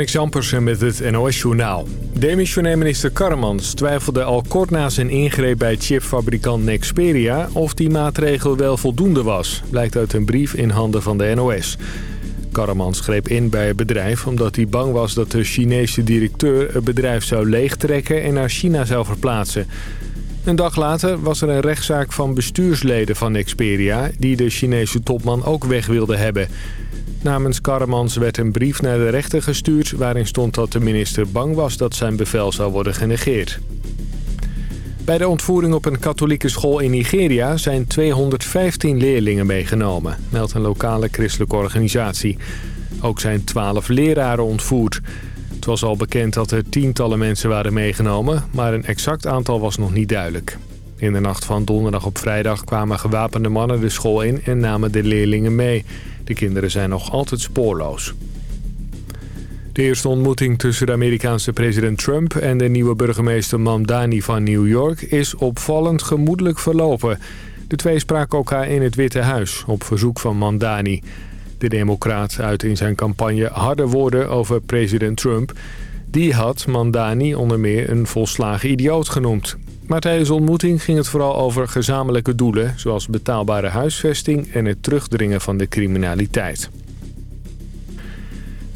Marnix Jampersen met het NOS-journaal. Demissionair minister Karremans twijfelde al kort na zijn ingreep bij chipfabrikant Nexperia... of die maatregel wel voldoende was, blijkt uit een brief in handen van de NOS. Karremans greep in bij het bedrijf omdat hij bang was dat de Chinese directeur... het bedrijf zou leegtrekken en naar China zou verplaatsen. Een dag later was er een rechtszaak van bestuursleden van Nexperia... die de Chinese topman ook weg wilden hebben... Namens Karremans werd een brief naar de rechter gestuurd... waarin stond dat de minister bang was dat zijn bevel zou worden genegeerd. Bij de ontvoering op een katholieke school in Nigeria zijn 215 leerlingen meegenomen, meldt een lokale christelijke organisatie. Ook zijn 12 leraren ontvoerd. Het was al bekend dat er tientallen mensen waren meegenomen, maar een exact aantal was nog niet duidelijk. In de nacht van donderdag op vrijdag kwamen gewapende mannen de school in en namen de leerlingen mee. De kinderen zijn nog altijd spoorloos. De eerste ontmoeting tussen de Amerikaanse president Trump en de nieuwe burgemeester Mamdani van New York is opvallend gemoedelijk verlopen. De twee spraken elkaar in het Witte Huis op verzoek van Mamdani. De democraat uit in zijn campagne harde woorden over president Trump. Die had Mandani onder meer een volslagen idioot genoemd. Maar tijdens de ontmoeting ging het vooral over gezamenlijke doelen... zoals betaalbare huisvesting en het terugdringen van de criminaliteit.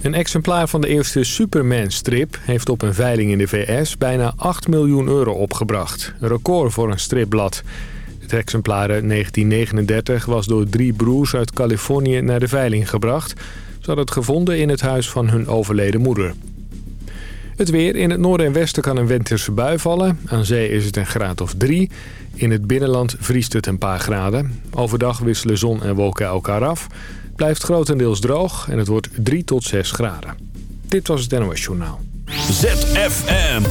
Een exemplaar van de eerste Superman-strip heeft op een veiling in de VS bijna 8 miljoen euro opgebracht. Een record voor een stripblad. Het exemplaar uit 1939 was door drie broers uit Californië naar de veiling gebracht. Ze hadden het gevonden in het huis van hun overleden moeder. Het weer. In het noorden en westen kan een winterse bui vallen. Aan zee is het een graad of drie. In het binnenland vriest het een paar graden. Overdag wisselen zon en wolken elkaar af. Blijft grotendeels droog en het wordt 3 tot 6 graden. Dit was het NOS Journaal. ZFM.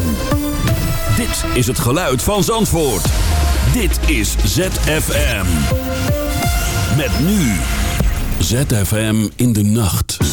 Dit is het geluid van Zandvoort. Dit is ZFM. Met nu. ZFM in de nacht.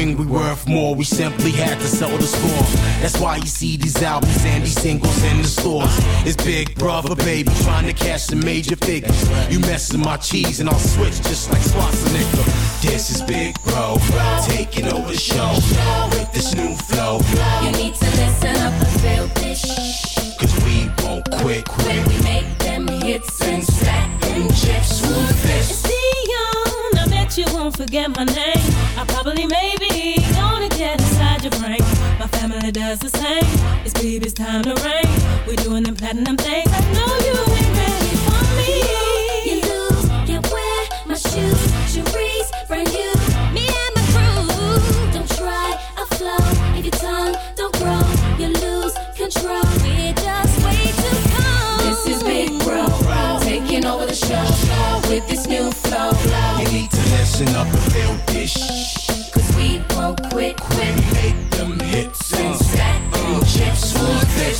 Knowing we worth more, we simply had to sell the score. That's why you see these albums and these singles in the stores. It's Big Brother, baby, trying to cash the major figures. You messing my cheese and I'll switch just like Schwarzenegger. This is Big Bro, taking over the show with this new flow. You need to listen up and feel this. Cause we won't quit. When we make them hits and stack them chips, who's this? Dion, I bet you won't forget my name. I probably, maybe, family the same. It's baby's time to reign. We're doing them platinum things. I know you ain't ready for me. You lose, can't wear my shoes. Cherise, brand new. Me and my crew. Don't try, I'll flow. If your tongue don't grow, you lose control. We're just way too cold. This is Big Bro, taking over the show with this new flow. You need to listen up and feel this.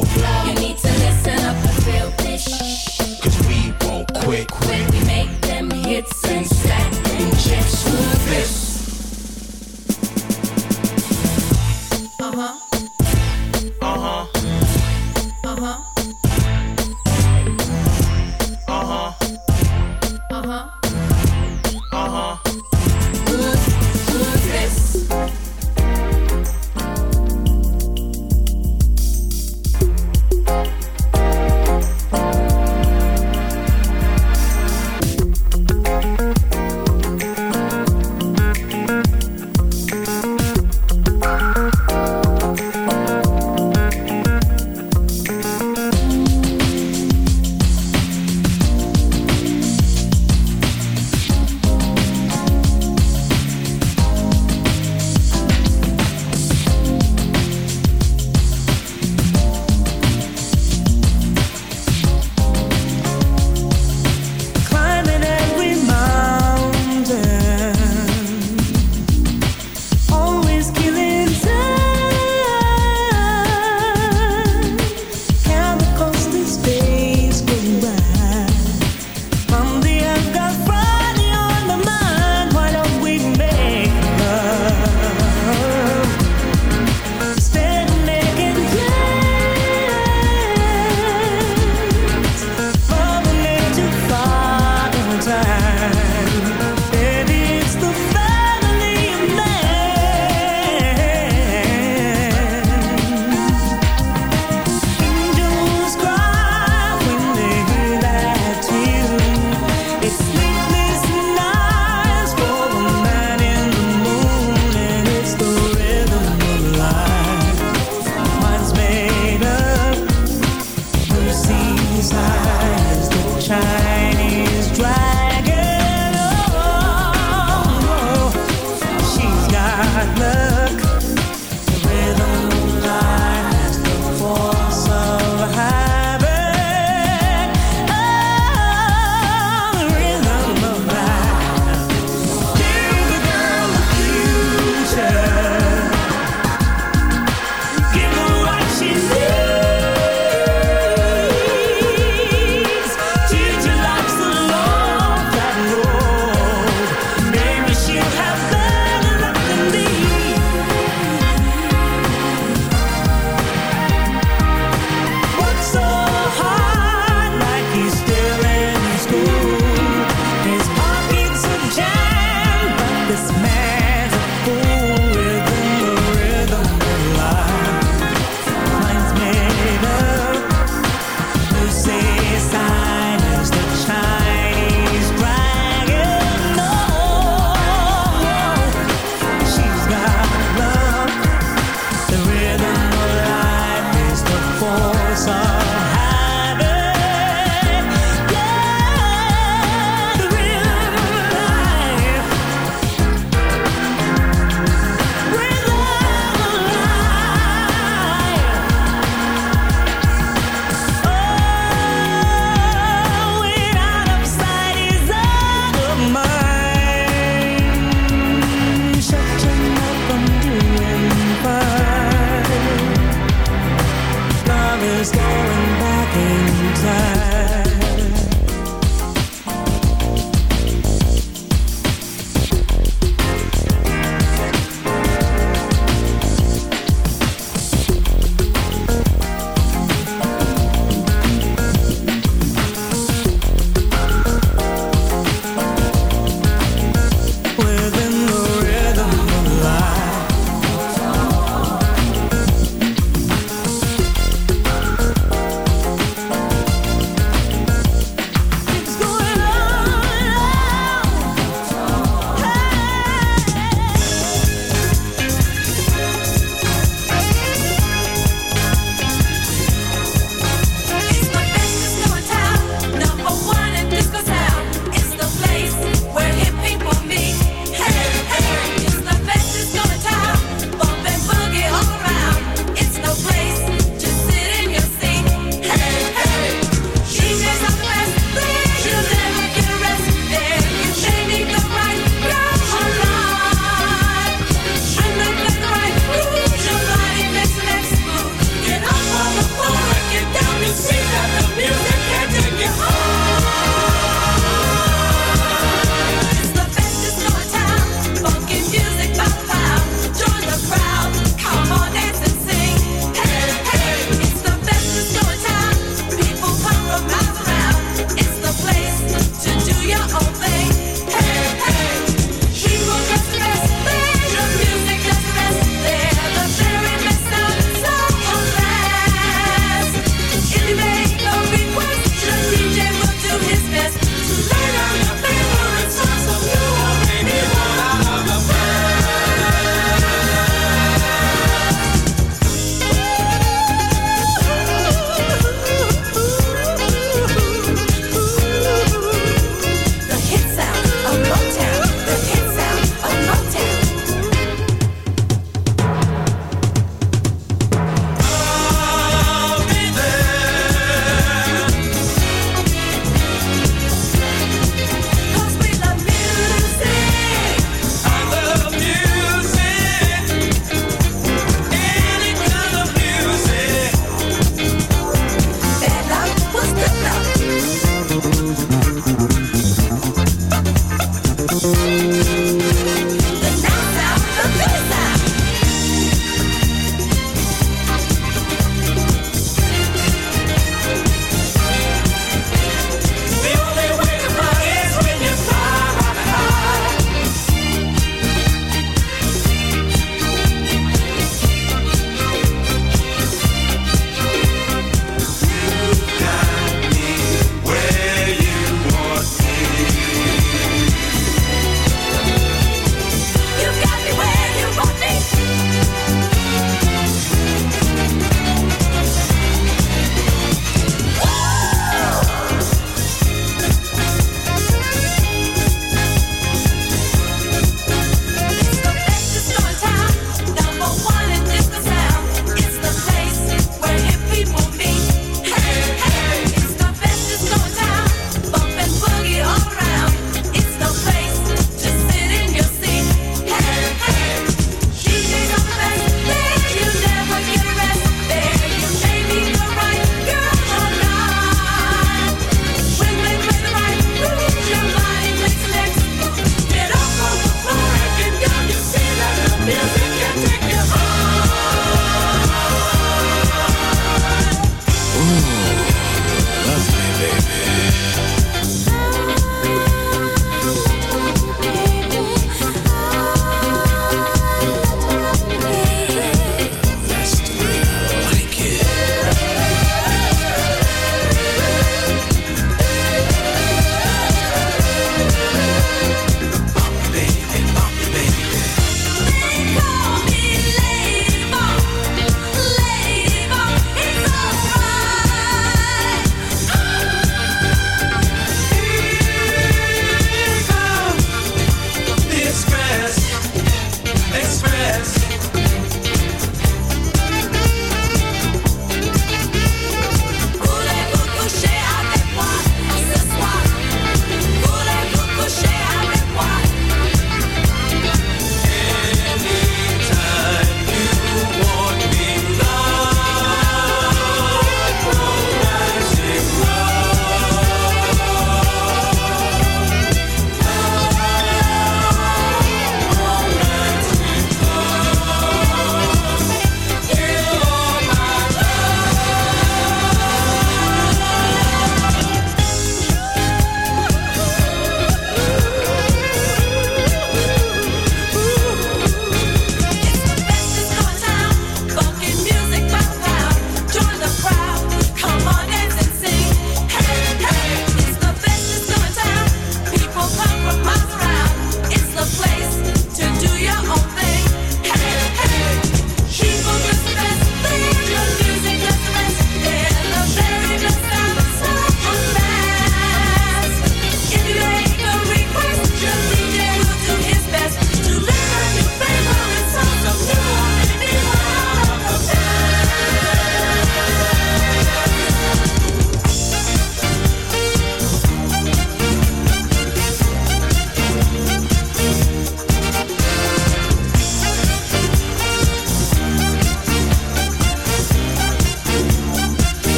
off.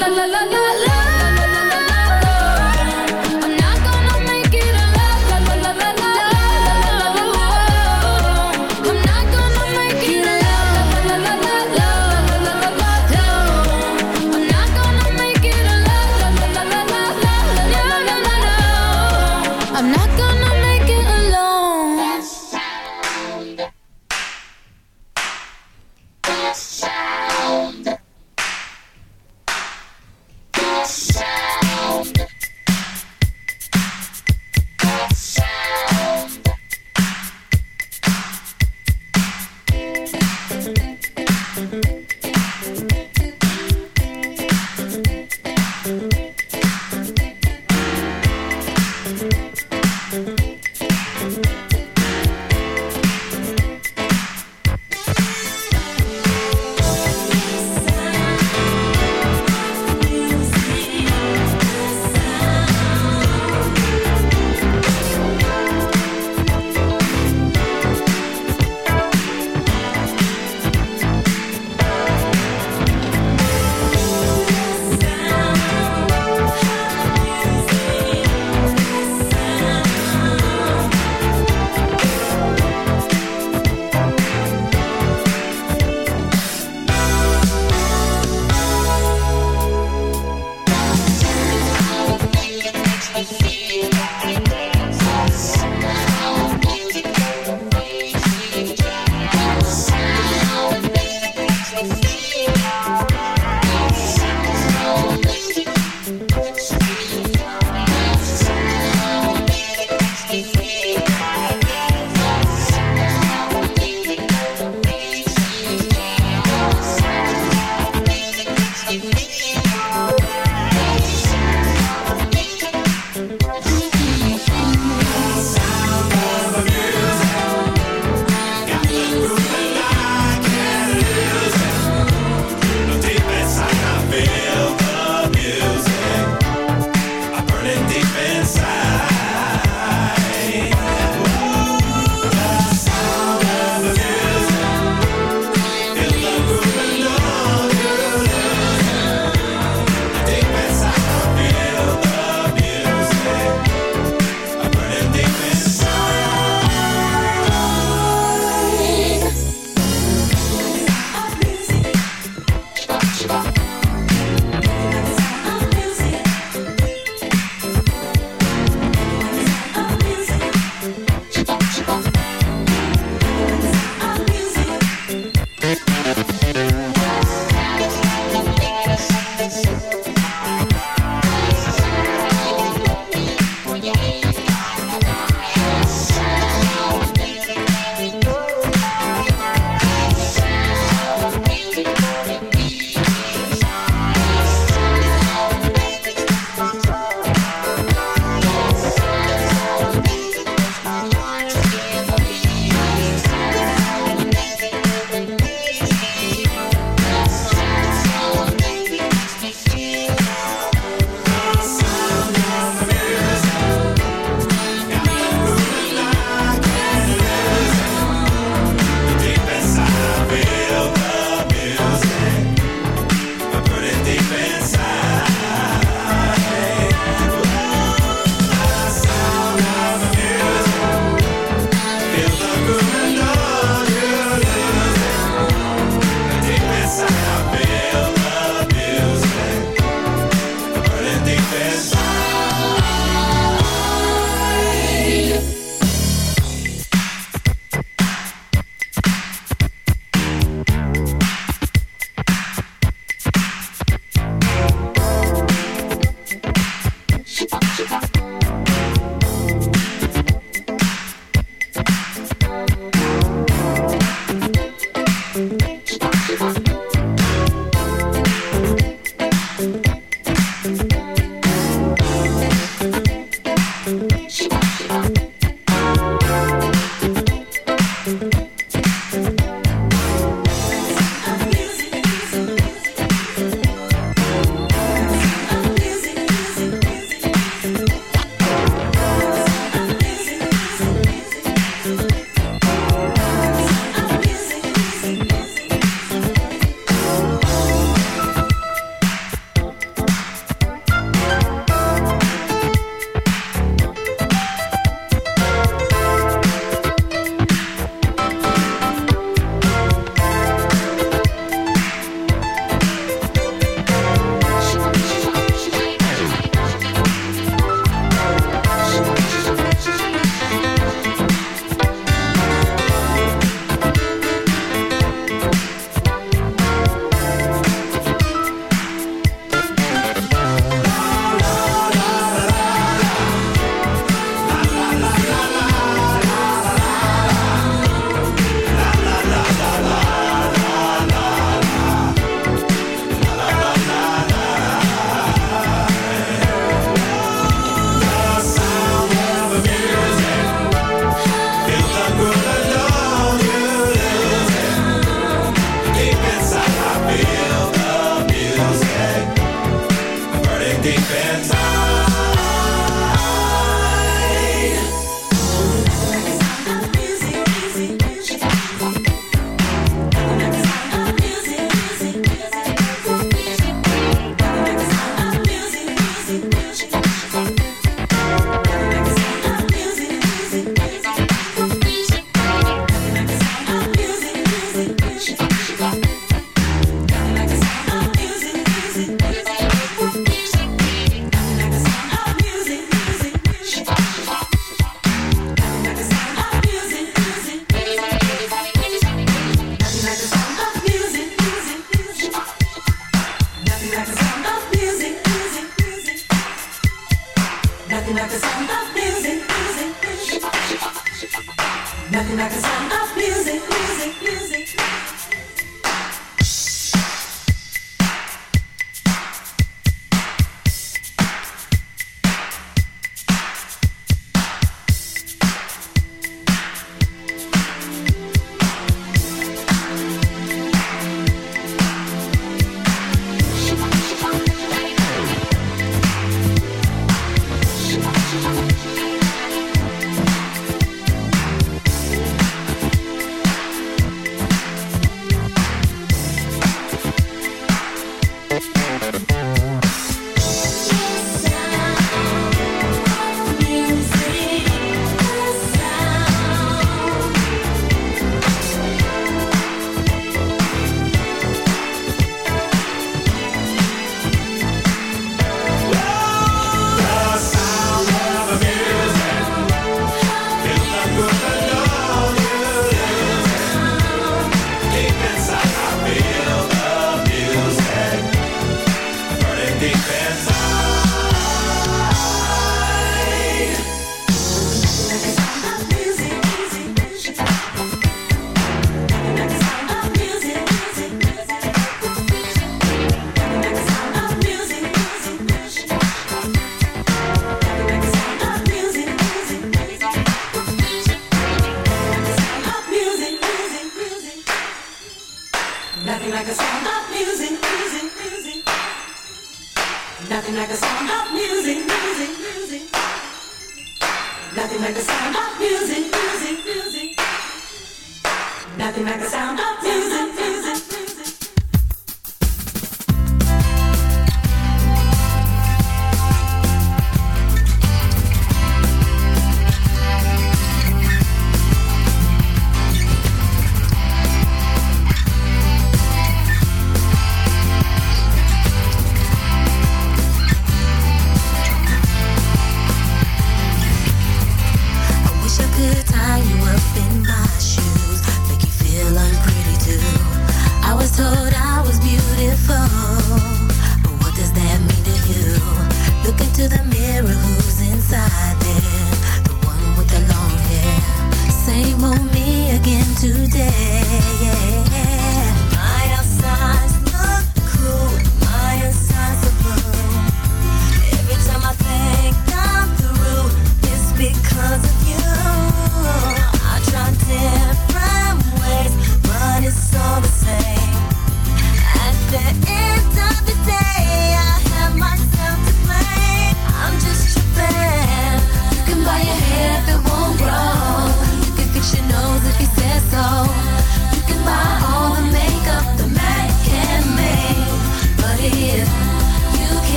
La la la la la